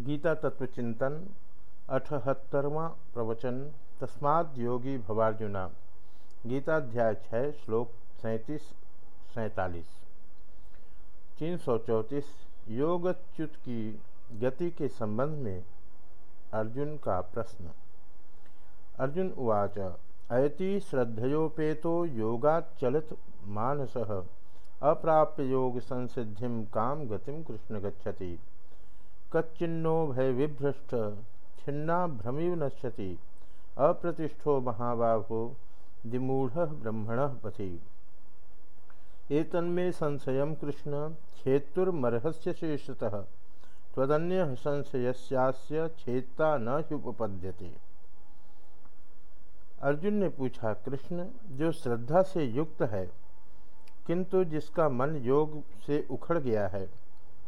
गीता तत्व चिंतन, अठहत्तरवा प्रवचन, तस्माद योगी भवार्जुना। गीताध्याय छः, श्लोक सैंतीस, सैतालीस। तीन सौ चौंतीस, योगच्युत की गति के संबंध में अर्जुन का प्रश्न। अर्जुन उवाच, अयति श्रद्धयोपेतो योगाचलित मानस अप्राप्य योग संसिधि काम गतिम कृष्ण गच्छति। कच्चिन्नो भय विभ्रष्ट, छिन्ना भ्रमिव नश्यति, अप्रतिष्ठो महाबाहो दिमूढ़ ब्रह्मण पथि। एतन्मे संशय कृष्ण छेत्तुर्मर्हस्य शेषतः, त्वदन्य संशयस्यास्य छेत्ता न उपपद्यते अर्जुन ने पूछा, कृष्ण, जो श्रद्धा से युक्त है, किंतु जिसका मन योग से उखड़ गया है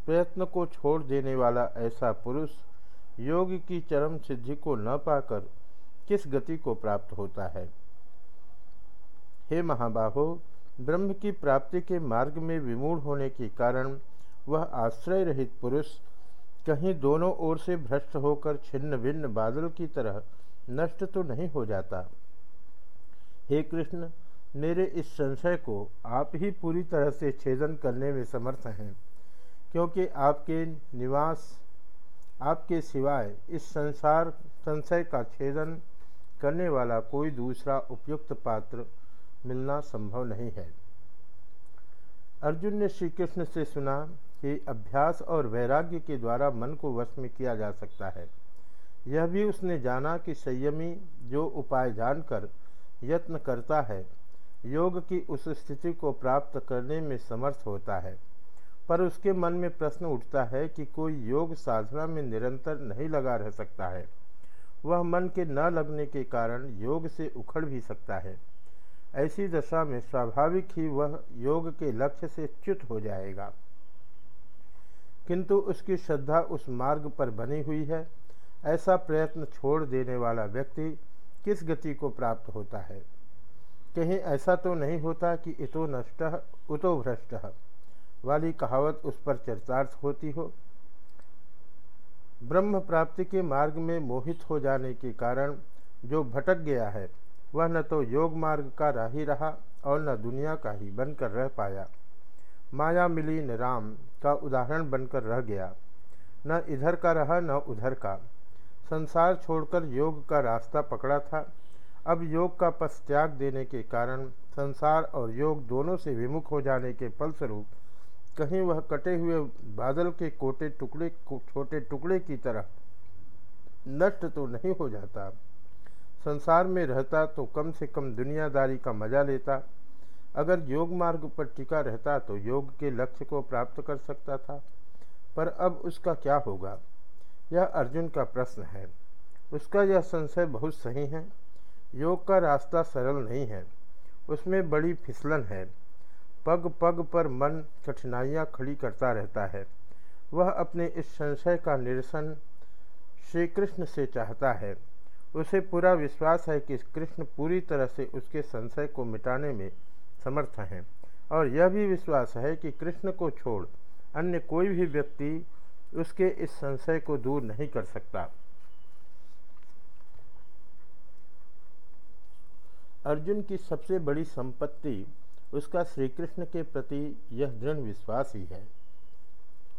प्रयत्न को छोड़ देने वाला ऐसा पुरुष योग की चरम सिद्धि को न पाकर किस गति को प्राप्त होता है? हे महाबाहो, ब्रह्म की प्राप्ति के मार्ग में विमूढ़ होने के कारण वह आश्रय रहित पुरुष कहीं दोनों ओर से भ्रष्ट होकर छिन्न भिन्न बादल की तरह नष्ट तो नहीं हो जाता। हे कृष्ण, मेरे इस संशय को आप ही पूरी तरह से छेदन करने में समर्थ हैं। क्योंकि आपके निवास आपके सिवाय इस संसार, संशय का छेदन करने वाला कोई दूसरा उपयुक्त पात्र मिलना संभव नहीं है। अर्जुन ने श्री कृष्ण से सुना कि अभ्यास और वैराग्य के द्वारा मन को वश में किया जा सकता है। यह भी उसने जाना कि संयमी जो उपाय जानकर यत्न करता है, योग की उस स्थिति को प्राप्त करने में समर्थ होता है। पर उसके मन में प्रश्न उठता है कि कोई योग साधना में निरंतर नहीं लगा रह सकता है। वह मन के न लगने के कारण योग से उखड़ भी सकता है। ऐसी दशा में स्वाभाविक ही वह योग के लक्ष्य से च्युत हो जाएगा। किंतु उसकी श्रद्धा उस मार्ग पर बनी हुई है। ऐसा प्रयत्न छोड़ देने वाला व्यक्ति किस गति को प्राप्त होता है? कहीं ऐसा तो नहीं होता कि इतो नष्ट, उतो भ्रष्ट। वाली कहावत उस पर चर्चार्थ होती हो। ब्रह्म प्राप्ति के मार्ग में मोहित हो जाने के कारण जो भटक गया है, वह न तो योग मार्ग का राही रहा और न दुनिया का ही बनकर रह पाया। माया मिली न राम का उदाहरण बनकर रह गया। न इधर का रहा, न उधर का। संसार छोड़कर योग का रास्ता पकड़ा था। अब योग का पथ त्याग देने के कारण संसार और योग दोनों से विमुख हो जाने के फलस्वरूप कहीं वह कटे हुए बादल के कोटे टुकड़े, छोटे टुकड़े की तरह नष्ट तो नहीं हो जाता। संसार में रहता तो कम से कम दुनियादारी का मज़ा लेता। अगर योग मार्ग पर टिका रहता तो योग के लक्ष्य को प्राप्त कर सकता था। पर अब उसका क्या होगा? यह अर्जुन का प्रश्न है। उसका यह संशय बहुत सही है। योग का रास्ता सरल नहीं है। उसमें बड़ी फिसलन है। पग पग पर मन कठिनाइयाँ खड़ी करता रहता है। वह अपने इस संशय का निरसन श्री कृष्ण से चाहता है। उसे पूरा विश्वास है कि कृष्ण पूरी तरह से उसके संशय को मिटाने में समर्थ हैं और यह भी विश्वास है कि कृष्ण को छोड़ अन्य कोई भी व्यक्ति उसके इस संशय को दूर नहीं कर सकता। अर्जुन की सबसे बड़ी संपत्ति उसका श्री कृष्ण के प्रति यह दृढ़ विश्वास ही है।